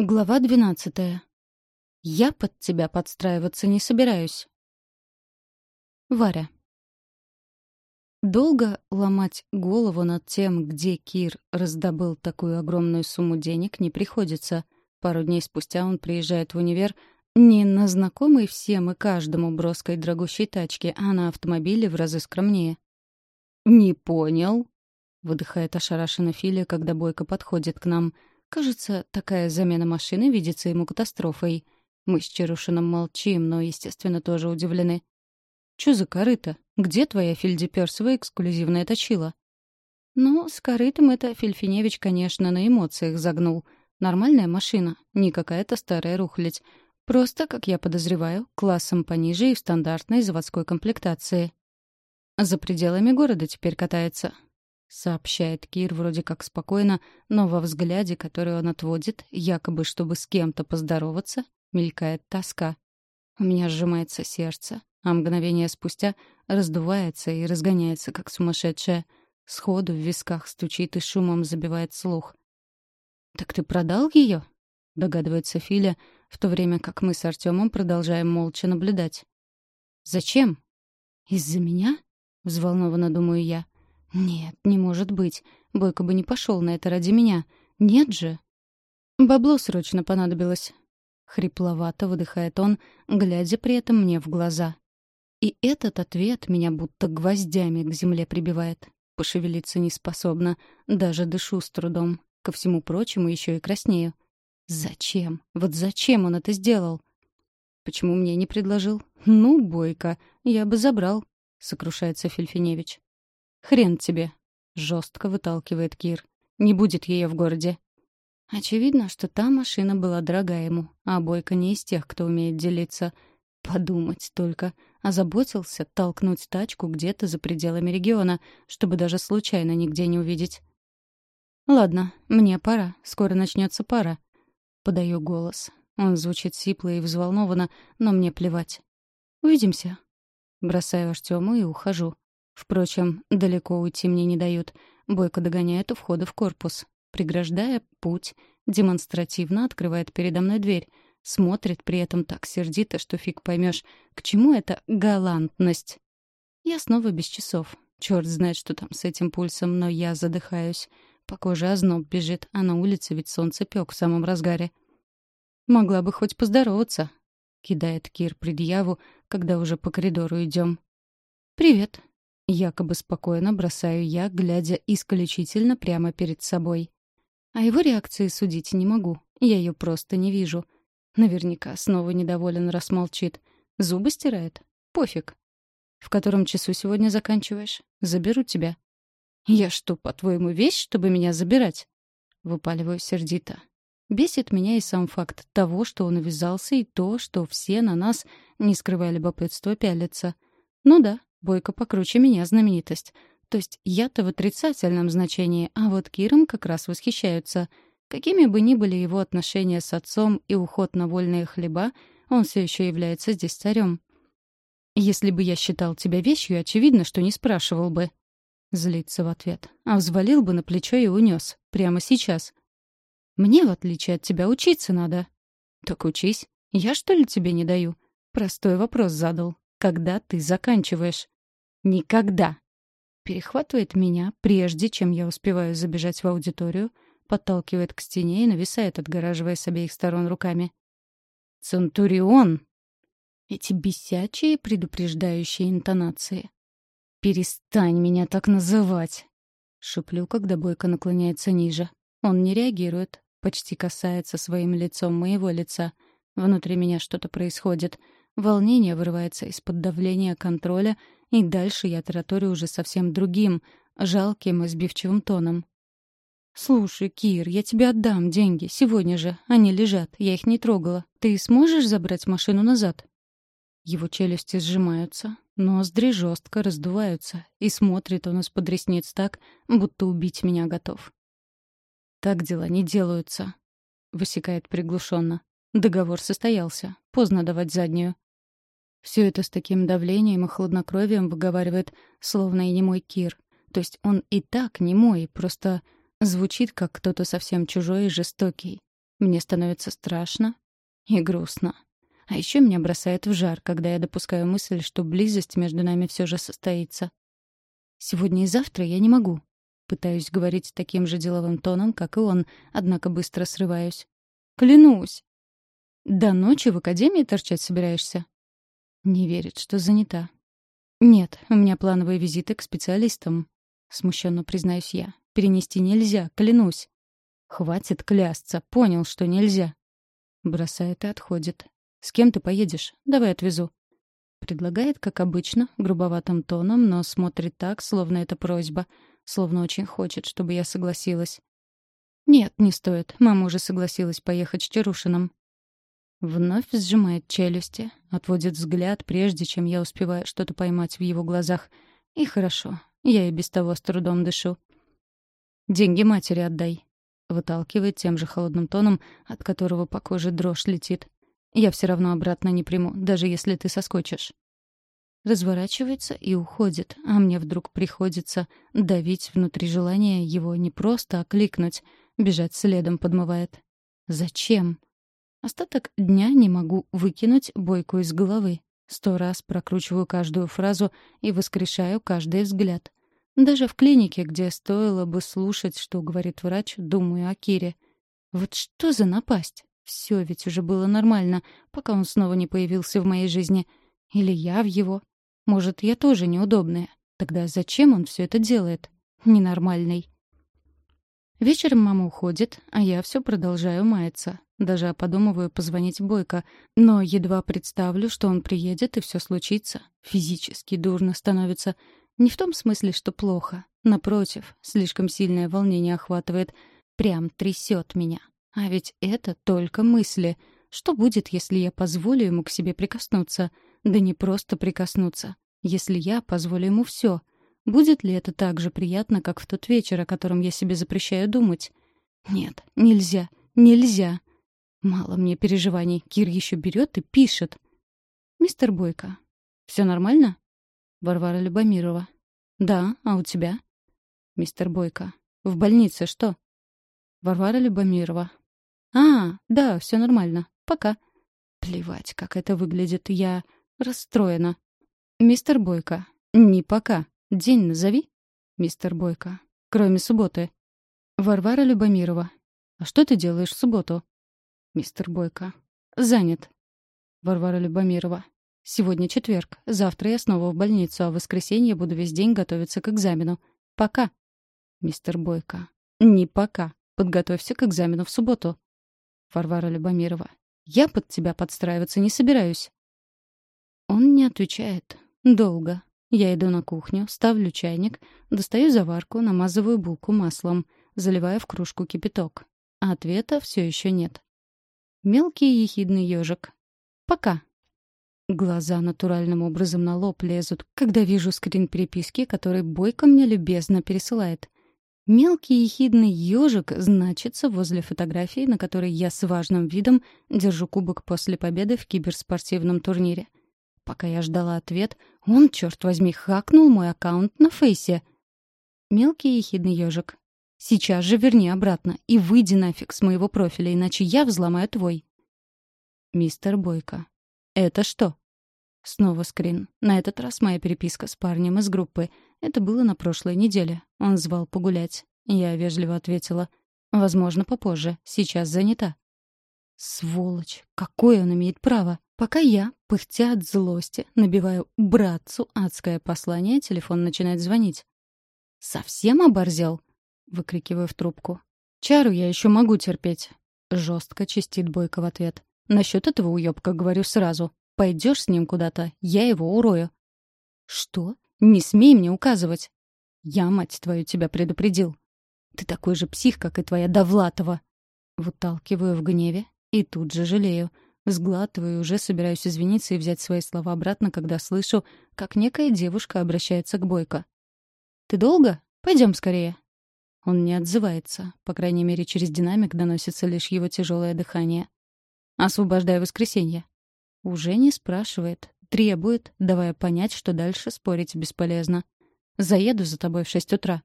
Глава двенадцатая. Я под тебя подстраиваться не собираюсь. Варя. Долго ломать голову над тем, где Кир раздобыл такую огромную сумму денег, не приходится. Пару дней спустя он приезжает в универ не на знакомой всем и каждому броской дорогущей тачке, а на автомобиле в разы скромнее. «Не понял», — выдыхает ошарашенно Филя, когда Бойко подходит к нам — Кажется, такая замена машины видится ему катастрофой. Мы с Чарушином молчим, но, естественно, тоже удивлены. «Чё за корыто? Где твоя Фильдеперсова эксклюзивная точила?» Ну, с корытом это Фельфиневич, конечно, на эмоциях загнул. Нормальная машина, не какая-то старая рухлядь. Просто, как я подозреваю, классом пониже и в стандартной заводской комплектации. За пределами города теперь катается. — сообщает Кир вроде как спокойно, но во взгляде, который он отводит, якобы чтобы с кем-то поздороваться, мелькает тоска. У меня сжимается сердце, а мгновение спустя раздувается и разгоняется, как сумасшедшее. Сходу в висках стучит и шумом забивает слух. «Так ты продал ее?» — догадывается Филя, в то время как мы с Артемом продолжаем молча наблюдать. «Зачем?» «Из-за меня?» — взволнованно думаю я. Нет, не может быть. Бойко бы не пошел на это ради меня. Нет же. Бабло срочно понадобилось. Хрипловато выдыхает он, глядя при этом мне в глаза. И этот ответ меня будто гвоздями к земле прибивает. Пошевелиться не способна, даже дышу с трудом. Ко всему прочему еще и краснею. Зачем? Вот зачем он это сделал? Почему мне не предложил? Ну, Бойко, я бы забрал, сокрушается Фельфиневич. «Хрен тебе!» — жестко выталкивает Кир. «Не будет ее в городе». Очевидно, что та машина была дорогая ему, а Бойко не из тех, кто умеет делиться. Подумать только. Озаботился толкнуть тачку где-то за пределами региона, чтобы даже случайно нигде не увидеть. «Ладно, мне пора. Скоро начнется пара». Подаю голос. Он звучит сипло и взволнованно, но мне плевать. «Увидимся». Бросаю Артему и ухожу. Впрочем, далеко уйти мне не дают. Бойко догоняет у входа в корпус. Преграждая путь, демонстративно открывает передо мной дверь. Смотрит при этом так сердито, что фиг поймешь, к чему эта галантность. Я снова без часов. Черт знает, что там с этим пульсом, но я задыхаюсь. По коже озноб бежит, а на улице ведь солнце пек в самом разгаре. «Могла бы хоть поздороваться», — кидает Кир предъяву, когда уже по коридору идем. «Привет», Якобы спокойно бросаю я, глядя исключительно прямо перед собой. А его реакции судить не могу. Я ее просто не вижу. Наверняка снова недоволен, раз молчит. Зубы стирает? Пофиг. В котором часу сегодня заканчиваешь? Заберу тебя. Я что, по-твоему, вещь, чтобы меня забирать? Выпаливаю сердито. Бесит меня и сам факт того, что он увязался, и то, что все на нас, не скрывая любопытства, пялятся. Ну да, Бойко покруче меня знаменитость. То есть я-то в отрицательном значении, а вот Киром как раз восхищаются. Какими бы ни были его отношения с отцом и уход на вольные хлеба, он все еще является здесь царем. «Если бы я считал тебя вещью, очевидно, что не спрашивал бы». Злится в ответ. А взвалил бы на плечо и унес. Прямо сейчас. «Мне, в отличие от тебя, учиться надо». «Так учись. Я, что ли, тебе не даю?» Простой вопрос задал. «Когда ты заканчиваешь?» Никогда. Перехватывает меня, прежде чем я успеваю забежать в аудиторию, подталкивает к стене и нависает, отгораживая с обеих сторон руками. «Центурион!» Эти бесячие предупреждающие интонации. «Перестань меня так называть!» Шеплю, когда Бойко наклоняется ниже. Он не реагирует, почти касается своим лицом моего лица. Внутри меня что-то происходит. Волнение вырывается из-под давления контроля — и дальше я тараторю уже совсем другим, жалким и сбивчивым тоном. «Слушай, Кир, я тебе отдам деньги. Сегодня же. Они лежат. Я их не трогала. Ты сможешь забрать машину назад?» Его челюсти сжимаются, ноздри жестко раздуваются, и смотрит он из-под ресниц так, будто убить меня готов. «Так дела не делаются», — высекает приглушенно. «Договор состоялся. Поздно давать заднюю». Все это с таким давлением и хладнокровием выговаривает, словно и не мой Кир. То есть он и так не мой, просто звучит как кто-то совсем чужой и жестокий. Мне становится страшно и грустно. А еще меня бросает в жар, когда я допускаю мысль, что близость между нами все же состоится. Сегодня и завтра я не могу. Пытаюсь говорить таким же деловым тоном, как и он, однако быстро срываюсь. Клянусь. До ночи в академии торчать собираешься? Не верит, что занята. Нет, у меня плановые визиты к специалистам. Смущенно признаюсь я. Перенести нельзя, клянусь. Хватит клясться, понял, что нельзя. Бросает и отходит. «С кем ты поедешь? Давай отвезу». Предлагает, как обычно, грубоватым тоном, но смотрит так, словно это просьба, словно очень хочет, чтобы я согласилась. «Нет, не стоит. Мама уже согласилась поехать с Чарушиным». Вновь сжимает челюсти, отводит взгляд, прежде чем я успеваю что-то поймать в его глазах. И хорошо, я и без того с трудом дышу. «Деньги матери отдай», — выталкивает тем же холодным тоном, от которого по коже дрожь летит. Я все равно обратно не приму, даже если ты соскочишь. Разворачивается и уходит, а мне вдруг приходится давить внутри желания его не просто окликнуть, бежать следом подмывает. Зачем? Остаток дня не могу выкинуть бойку из головы. Сто раз прокручиваю каждую фразу и воскрешаю каждый взгляд. Даже в клинике, где стоило бы слушать, что говорит врач, думаю о Кире. Вот что за напасть? Все ведь уже было нормально, пока он снова не появился в моей жизни. Или я в его. Может, я тоже неудобная. Тогда зачем он все это делает? Ненормальный. Вечером мама уходит, а я все продолжаю маяться. Даже подумываю позвонить Бойко, но едва представлю, что он приедет и все случится. Физически дурно становится. Не в том смысле, что плохо. Напротив, слишком сильное волнение охватывает. Прям трясет меня. А ведь это только мысли. Что будет, если я позволю ему к себе прикоснуться? Да не просто прикоснуться. Если я позволю ему все. Будет ли это так же приятно, как в тот вечер, о котором я себе запрещаю думать? Нет, нельзя, нельзя. Мало мне переживаний. Кир еще берет и пишет. «Мистер Бойко, все нормально?» Варвара Любомирова. «Да, а у тебя?» «Мистер Бойко, в больнице что?» Варвара Любомирова. «А, да, все нормально. Пока». Плевать, как это выглядит. Я расстроена. «Мистер Бойко, не пока. День назови». «Мистер Бойко, кроме субботы». Варвара Любомирова. «А что ты делаешь в субботу?» «Мистер Бойко. Занят». Варвара Любомирова. «Сегодня четверг. Завтра я снова в больницу, а в воскресенье буду весь день готовиться к экзамену. Пока». Мистер Бойко. «Не пока. Подготовься к экзамену в субботу». Варвара Любомирова. «Я под тебя подстраиваться не собираюсь». Он не отвечает. Долго. Я иду на кухню, ставлю чайник, достаю заварку, намазываю булку маслом, заливаю в кружку кипяток. А ответа все еще нет. Мелкий ехидный ежик. Пока. Глаза натуральным образом на лоб лезут, когда вижу скрин переписки, который Бойко мне любезно пересылает. Мелкий ехидный ежик значится возле фотографии, на которой я с важным видом держу кубок после победы в киберспортивном турнире. Пока я ждала ответ, он, черт возьми, хакнул мой аккаунт на фейсе. Мелкий ехидный ежик. Сейчас же верни обратно и выйди нафиг с моего профиля, иначе я взломаю твой. Мистер Бойко. Это что? Снова скрин. На этот раз моя переписка с парнем из группы. Это было на прошлой неделе. Он звал погулять. Я вежливо ответила. Возможно, попозже. Сейчас занята. Сволочь! Какое он имеет право? Пока я, пыхтя от злости, набиваю братцу адское послание, телефон начинает звонить. «Совсем оборзел?» — выкрикиваю в трубку. «Чару я еще могу терпеть», — жестко чистит Бойко в ответ. «Насчет этого уёбка говорю сразу. Пойдешь с ним куда-то, я его урою». «Что? Не смей мне указывать!» «Я, мать твою, тебя предупредил. Ты такой же псих, как и твоя Довлатова!» Выталкиваю в гневе и тут же жалею. Сглатываю, уже собираюсь извиниться и взять свои слова обратно, когда слышу, как некая девушка обращается к Бойко. «Ты долго? Пойдем скорее». Он не отзывается. По крайней мере, через динамик доносится лишь его тяжелое дыхание. «Освобождай воскресенье». Уже не спрашивает, требует, давая понять, что дальше спорить бесполезно. «Заеду за тобой в шесть утра».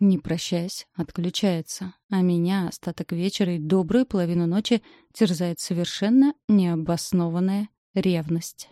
Не прощаясь, отключается, а меня остаток вечера и добрую половину ночи терзает совершенно необоснованная ревность.